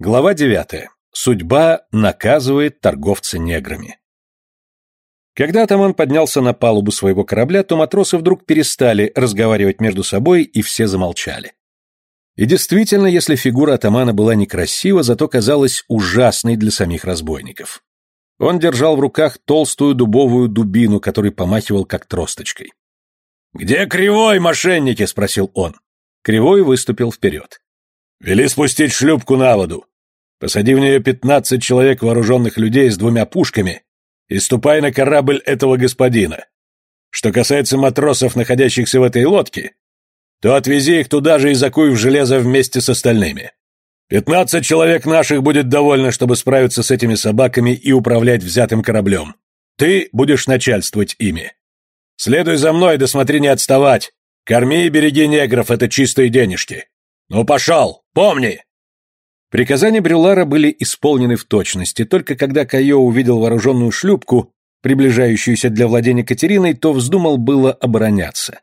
Глава 9. Судьба наказывает торговца неграми. Когда атаман поднялся на палубу своего корабля, то матросы вдруг перестали разговаривать между собой, и все замолчали. И действительно, если фигура атамана была некрасива, зато казалась ужасной для самих разбойников. Он держал в руках толстую дубовую дубину, который помахивал как тросточкой. «Где Кривой, мошенники?» — спросил он. Кривой выступил вперед. Вели спустить шлюпку на воду. Посади в нее пятнадцать человек вооруженных людей с двумя пушками и ступай на корабль этого господина. Что касается матросов, находящихся в этой лодке, то отвези их туда же и закуй в железо вместе с остальными. Пятнадцать человек наших будет довольно, чтобы справиться с этими собаками и управлять взятым кораблем. Ты будешь начальствовать ими. Следуй за мной, да смотри не отставать. Корми и береги негров, это чистые денежки. «Ну, пошел! Помни!» Приказания Брюлара были исполнены в точности, только когда Кайо увидел вооруженную шлюпку, приближающуюся для владения Катериной, то вздумал было обороняться.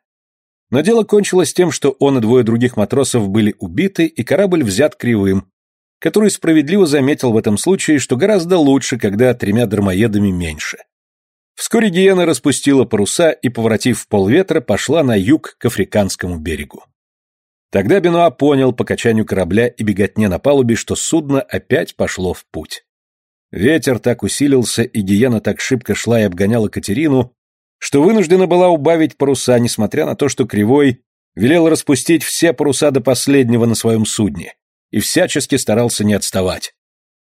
Но дело кончилось тем, что он и двое других матросов были убиты, и корабль взят кривым, который справедливо заметил в этом случае, что гораздо лучше, когда тремя дармоедами меньше. Вскоре Гиена распустила паруса и, поворотив в полветра, пошла на юг к африканскому берегу. Тогда Бенуа понял по качанию корабля и беготне на палубе, что судно опять пошло в путь. Ветер так усилился, и Гиена так шибко шла и обгоняла Катерину, что вынуждена была убавить паруса, несмотря на то, что Кривой велел распустить все паруса до последнего на своем судне и всячески старался не отставать.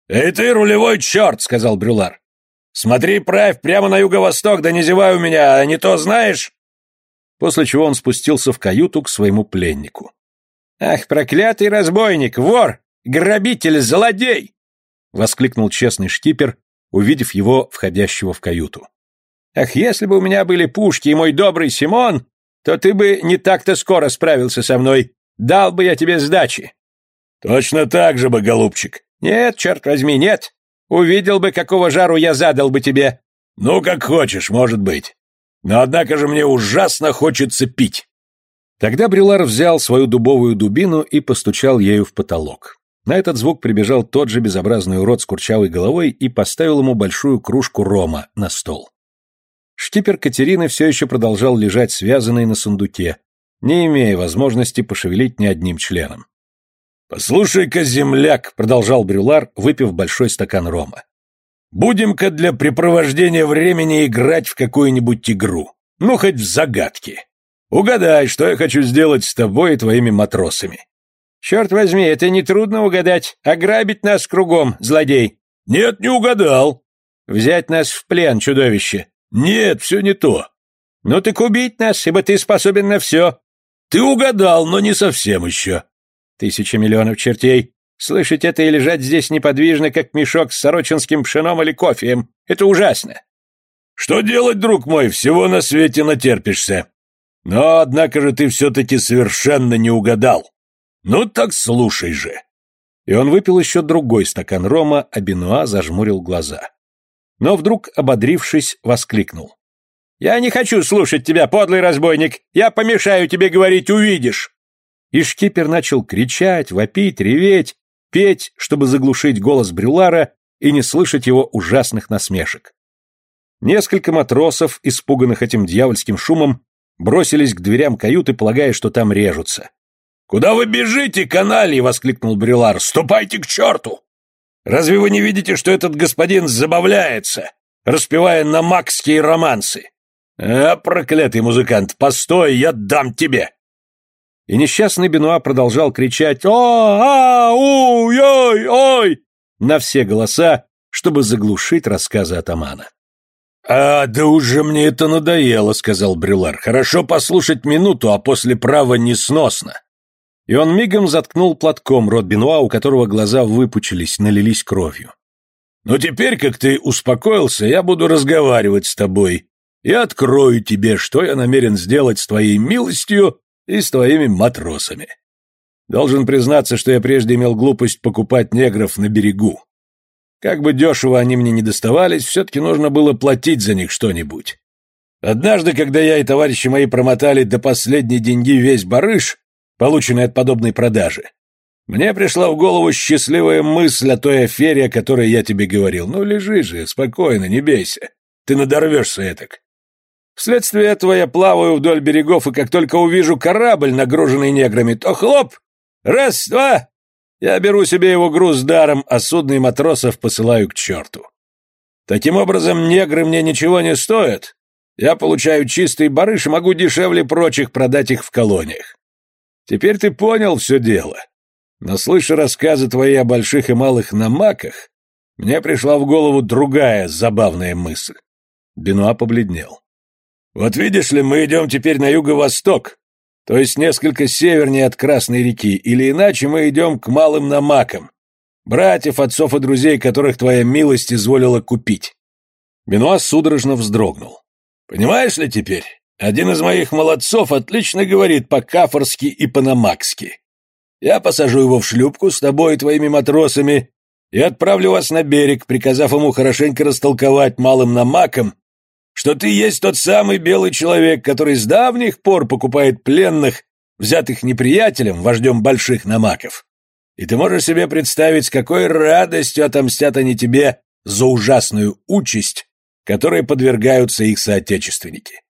«Эй ты, рулевой черт!» — сказал Брюлар. «Смотри, правь прямо на юго-восток, да не зевай у меня, а не то знаешь!» После чего он спустился в каюту к своему пленнику. «Ах, проклятый разбойник, вор, грабитель, злодей!» — воскликнул честный шкипер, увидев его входящего в каюту. «Ах, если бы у меня были пушки и мой добрый Симон, то ты бы не так-то скоро справился со мной. Дал бы я тебе сдачи». «Точно так же бы, голубчик». «Нет, черт возьми, нет. Увидел бы, какого жару я задал бы тебе». «Ну, как хочешь, может быть. Но однако же мне ужасно хочется пить». Тогда Брюлар взял свою дубовую дубину и постучал ею в потолок. На этот звук прибежал тот же безобразный урод с курчавой головой и поставил ему большую кружку рома на стол. Шкипер Катерины все еще продолжал лежать связанный на сундуке, не имея возможности пошевелить ни одним членом. «Послушай-ка, земляк», — продолжал Брюлар, выпив большой стакан рома. «Будем-ка для препровождения времени играть в какую-нибудь игру. Ну, хоть в загадки. Угадай, что я хочу сделать с тобой и твоими матросами. Черт возьми, это нетрудно угадать. Ограбить нас кругом, злодей. Нет, не угадал. Взять нас в плен, чудовище. Нет, все не то. Ну так убить нас, ибо ты способен на все. Ты угадал, но не совсем еще. Тысяча миллионов чертей. Слышать это и лежать здесь неподвижно, как мешок с сорочинским пшеном или кофеем. Это ужасно. Что делать, друг мой, всего на свете натерпишься. Но, однако же, ты все-таки совершенно не угадал. Ну так слушай же. И он выпил еще другой стакан рома, а Бенуа зажмурил глаза. Но вдруг, ободрившись, воскликнул. «Я не хочу слушать тебя, подлый разбойник! Я помешаю тебе говорить, увидишь!» И шкипер начал кричать, вопить, реветь, петь, чтобы заглушить голос Брюлара и не слышать его ужасных насмешек. Несколько матросов, испуганных этим дьявольским шумом, бросились к дверям каюты, полагая, что там режутся. «Куда вы бежите, канальи?» — воскликнул Брюлар. «Ступайте к черту! Разве вы не видите, что этот господин забавляется, распевая намакские романсы? А, проклятый музыкант, постой, я дам тебе!» И несчастный Бенуа продолжал кричать «О, а, у, ой, ой!» на все голоса, чтобы заглушить рассказы атамана. «А, да уже мне это надоело», — сказал Брюлар. «Хорошо послушать минуту, а после права несносно». И он мигом заткнул платком рот Бенуа, у которого глаза выпучились, налились кровью. «Ну теперь, как ты успокоился, я буду разговаривать с тобой и открою тебе, что я намерен сделать с твоей милостью и с твоими матросами. Должен признаться, что я прежде имел глупость покупать негров на берегу. Как бы дешево они мне не доставались, все-таки нужно было платить за них что-нибудь. Однажды, когда я и товарищи мои промотали до последней деньги весь барыш, полученный от подобной продажи, Мне пришла в голову счастливая мысль о той афере, о которой я тебе говорил. Ну, лежи же, спокойно, не бейся. Ты надорвешься этак. Вследствие этого я плаваю вдоль берегов, и как только увижу корабль, нагруженный неграми, то хлоп! Раз, два! Я беру себе его груз даром, а судно и матросов посылаю к черту. Таким образом, негры мне ничего не стоят. Я получаю чистый барыш и могу дешевле прочих продать их в колониях. Теперь ты понял все дело. Но слыша рассказы твои о больших и малых намаках, мне пришла в голову другая забавная мысль. Бенуа побледнел. Вот видишь ли, мы идем теперь на юго-восток, то есть несколько севернее от Красной реки, или иначе мы идем к малым намакам, братьев, отцов и друзей, которых твоя милость изволила купить. Бенуа судорожно вздрогнул. Понимаешь ли теперь, один из моих молодцов отлично говорит по-кафорски и по-намакски. Я посажу его в шлюпку с тобой и твоими матросами и отправлю вас на берег, приказав ему хорошенько растолковать малым намакам, что ты есть тот самый белый человек, который с давних пор покупает пленных, взятых неприятелем, вождем больших намаков. И ты можешь себе представить, с какой радостью отомстят они тебе за ужасную участь, которой подвергаются их соотечественники.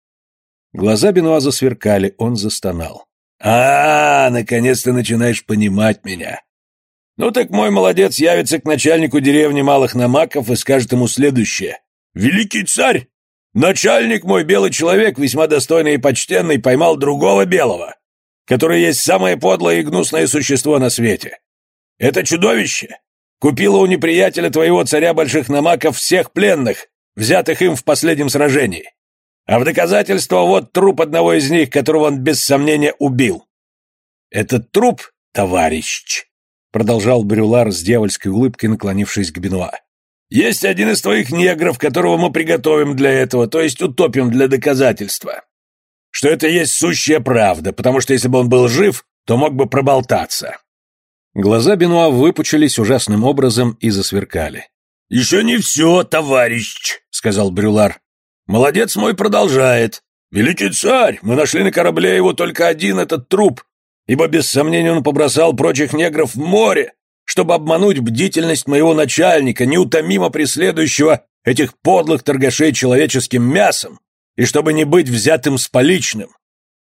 Глаза Бенуа засверкали, он застонал. «А, наконец-то начинаешь понимать меня. Ну так мой молодец явится к начальнику деревни Малых Намаков и скажет ему следующее. «Великий царь! Начальник мой, белый человек, весьма достойный и почтенный, поймал другого белого, который есть самое подлое и гнусное существо на свете. Это чудовище купило у неприятеля твоего царя больших намаков всех пленных, взятых им в последнем сражении. А в доказательство вот труп одного из них, которого он без сомнения убил. Этот труп, товарищ, продолжал Брюлар с дьявольской улыбкой, наклонившись к Бенуа. Есть один из твоих негров, которого мы приготовим для этого, то есть утопим для доказательства. Что это есть сущая правда, потому что если бы он был жив, то мог бы проболтаться. Глаза Бенуа выпучились ужасным образом и засверкали. «Еще не все, товарищ», — сказал Брюлар. «Молодец мой продолжает. Великий царь, мы нашли на корабле его только один этот труп, ибо без сомнения он побросал прочих негров в море, чтобы обмануть бдительность моего начальника, неутомимо преследующего этих подлых торгашей человеческим мясом, и чтобы не быть взятым с поличным.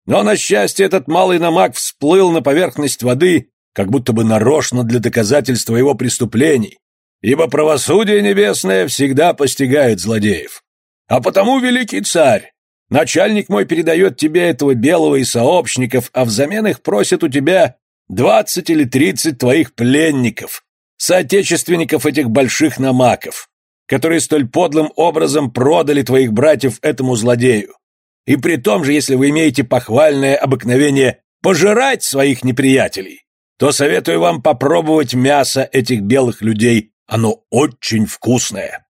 Но, на счастье, этот малый намак всплыл на поверхность воды, как будто бы нарочно для доказательства его преступлений, ибо правосудие небесное всегда постигает злодеев. А потому, великий царь, начальник мой передает тебе этого белого и сообщников, а взамен их просит у тебя Двадцать или тридцать твоих пленников, соотечественников этих больших намаков, которые столь подлым образом продали твоих братьев этому злодею. И при том же, если вы имеете похвальное обыкновение пожирать своих неприятелей, то советую вам попробовать мясо этих белых людей, оно очень вкусное».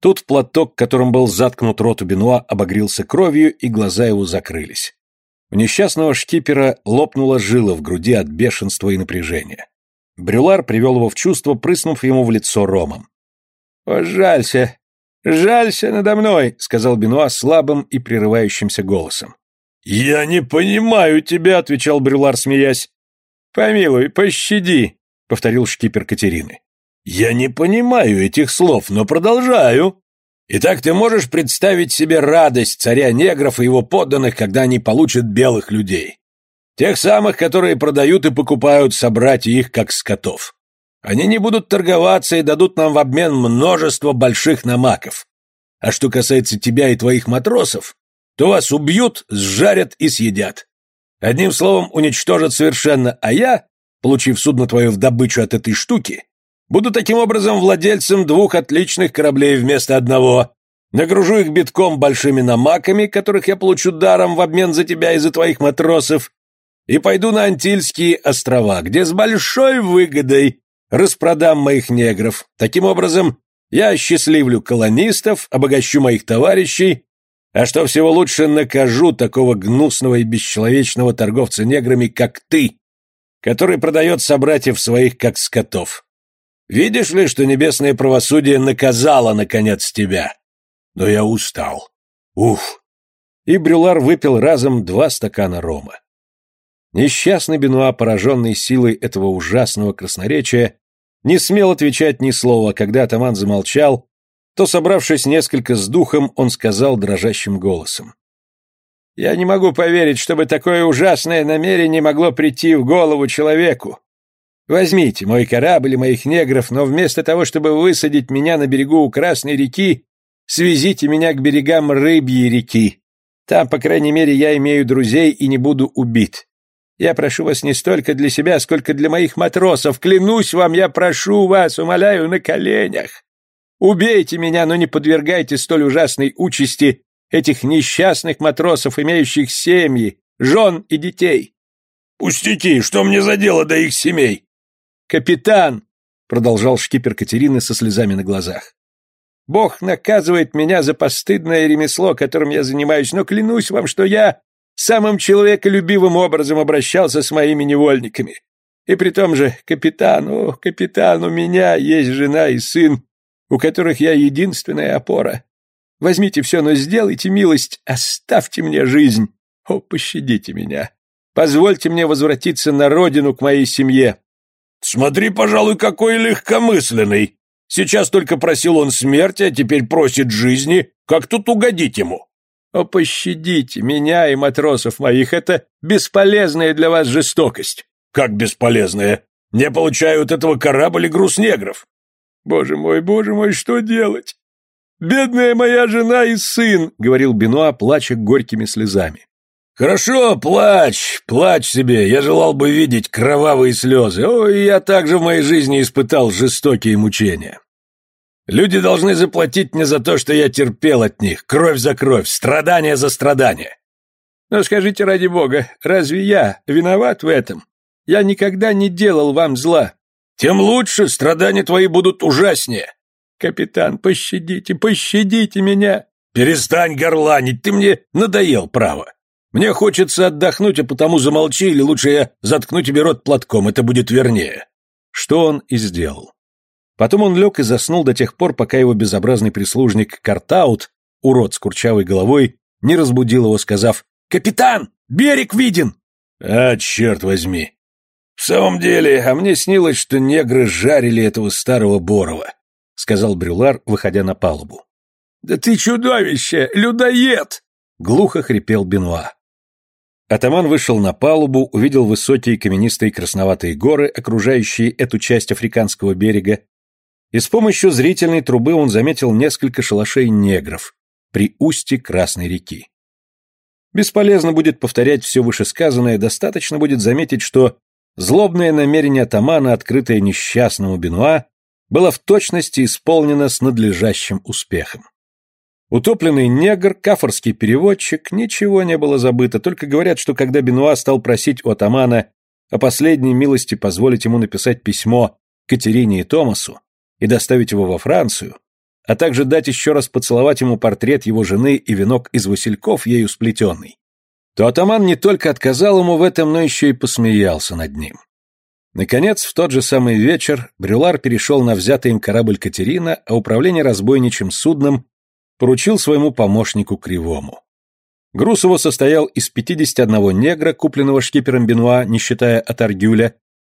Тут платок, которым был заткнут рот у Бенуа, обогрелся кровью, и глаза его закрылись. У несчастного шкипера лопнула жила в груди от бешенства и напряжения. Брюлар привел его в чувство, прыснув ему в лицо ромом. «О, жалься! Жалься надо мной!» — сказал Бенуа слабым и прерывающимся голосом. «Я не понимаю тебя!» — отвечал Брюлар, смеясь. «Помилуй, пощади!» — повторил шкипер Катерины. «Я не понимаю этих слов, но продолжаю!» Итак, ты можешь представить себе радость царя негров и его подданных, когда они получат белых людей. Тех самых, которые продают и покупают собратья их, как скотов. Они не будут торговаться и дадут нам в обмен множество больших намаков. А что касается тебя и твоих матросов, то вас убьют, сжарят и съедят. Одним словом, уничтожат совершенно, а я, получив судно твое в добычу от этой штуки, Буду таким образом владельцем двух отличных кораблей вместо одного. Нагружу их битком большими намаками, которых я получу даром в обмен за тебя и за твоих матросов, и пойду на Антильские острова, где с большой выгодой распродам моих негров. Таким образом, я осчастливлю колонистов, обогащу моих товарищей, а что всего лучше, накажу такого гнусного и бесчеловечного торговца неграми, как ты, который продает собратьев своих, как скотов. Видишь ли, что небесное правосудие наказало, наконец, тебя? Но я устал. Уф!» И Брюлар выпил разом два стакана рома. Несчастный Бенуа, пораженный силой этого ужасного красноречия, не смел отвечать ни слова, когда атаман замолчал, то, собравшись несколько с духом, он сказал дрожащим голосом. «Я не могу поверить, чтобы такое ужасное намерение могло прийти в голову человеку. Возьмите мой корабль и моих негров, но вместо того, чтобы высадить меня на берегу у Красной реки, свезите меня к берегам Рыбьей реки. Там, по крайней мере, я имею друзей и не буду убит. Я прошу вас не столько для себя, сколько для моих матросов. Клянусь вам, я прошу вас, умоляю на коленях. Убейте меня, но не подвергайте столь ужасной участи этих несчастных матросов, имеющих семьи, жен и детей. Пустяки, что мне за дело до их семей? Капитан, продолжал шкипер Катерины со слезами на глазах. Бог наказывает меня за постыдное ремесло, которым я занимаюсь, но клянусь вам, что я самым человеколюбивым образом обращался с моими невольниками. И при том же, капитан, о, капитан, у меня есть жена и сын, у которых я единственная опора. Возьмите все, но сделайте милость, оставьте мне жизнь. О, пощадите меня. Позвольте мне возвратиться на родину к моей семье. Смотри, пожалуй, какой легкомысленный. Сейчас только просил он смерти, а теперь просит жизни. Как тут угодить ему? О, пощадите меня и матросов моих, это бесполезная для вас жестокость. Как бесполезная? Не получают этого корабль и груз негров. Боже мой, боже мой, что делать? Бедная моя жена и сын, говорил Бенуа, плача горькими слезами. Хорошо, плачь, плачь себе. Я желал бы видеть кровавые слезы. Ой, я также в моей жизни испытал жестокие мучения. Люди должны заплатить мне за то, что я терпел от них, кровь за кровь, страдание за страдание. Но скажите ради бога, разве я виноват в этом? Я никогда не делал вам зла. Тем лучше, страдания твои будут ужаснее. Капитан, пощадите, пощадите меня. Перестань горланить, ты мне надоел, право. Мне хочется отдохнуть, а потому замолчи, или лучше я заткну тебе рот платком, это будет вернее. Что он и сделал. Потом он лег и заснул до тех пор, пока его безобразный прислужник Картаут, урод с курчавой головой, не разбудил его, сказав «Капитан, берег виден!» «А, черт возьми!» «В самом деле, а мне снилось, что негры жарили этого старого Борова», — сказал Брюлар, выходя на палубу. «Да ты чудовище! Людоед!» — глухо хрипел Бенуа. Атаман вышел на палубу, увидел высокие каменистые красноватые горы, окружающие эту часть африканского берега, и с помощью зрительной трубы он заметил несколько шалашей негров при устье Красной реки. Бесполезно будет повторять все вышесказанное, достаточно будет заметить, что злобное намерение атамана, открытое несчастному Бенуа, было в точности исполнено с надлежащим успехом. Утопленный негр, кафорский переводчик, ничего не было забыто, только говорят, что когда Бенуа стал просить у атамана о последней милости позволить ему написать письмо Катерине и Томасу, и доставить его во Францию, а также дать еще раз поцеловать ему портрет его жены и венок из васильков, ею сплетенный, то атаман не только отказал ему в этом, но еще и посмеялся над ним. Наконец, в тот же самый вечер Брюлар перешел на взятый им корабль Катерина, а управление разбойничьим судном поручил своему помощнику Кривому. Груз его состоял из 51 негра, купленного шкипером Бенуа, не считая от Аргюля,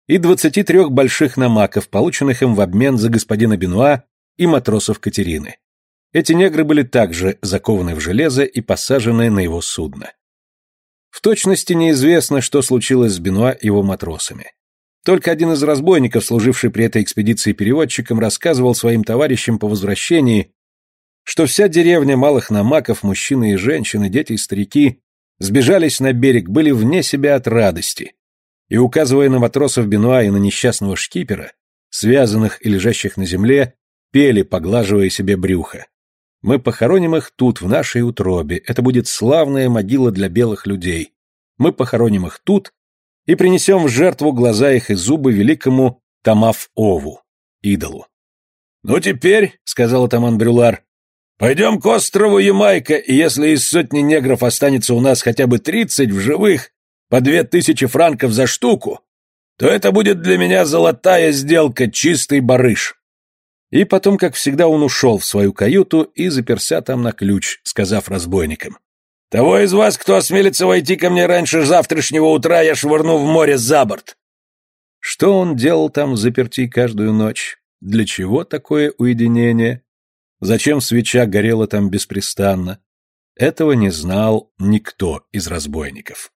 и 23 больших намаков, полученных им в обмен за господина Бенуа и матросов Катерины. Эти негры были также закованы в железо и посажены на его судно. В точности неизвестно, что случилось с Бенуа и его матросами. Только один из разбойников, служивший при этой экспедиции переводчиком, рассказывал своим товарищам по возвращении, что вся деревня малых намаков, мужчины и женщины, дети и старики, сбежались на берег, были вне себя от радости, и, указывая на матросов Бенуа и на несчастного шкипера, связанных и лежащих на земле, пели, поглаживая себе брюхо. Мы похороним их тут, в нашей утробе. Это будет славная могила для белых людей. Мы похороним их тут и принесем в жертву глаза их и зубы великому Тамаф-Ову, идолу. «Ну теперь», — сказал атаман Брюлар, — Пойдем к острову Ямайка, и если из сотни негров останется у нас хотя бы тридцать в живых, по две тысячи франков за штуку, то это будет для меня золотая сделка, чистый барыш. И потом, как всегда, он ушел в свою каюту и заперся там на ключ, сказав разбойникам. «Того из вас, кто осмелится войти ко мне раньше завтрашнего утра, я швырну в море за борт!» Что он делал там заперти каждую ночь? Для чего такое уединение? зачем свеча горела там беспрестанно, этого не знал никто из разбойников.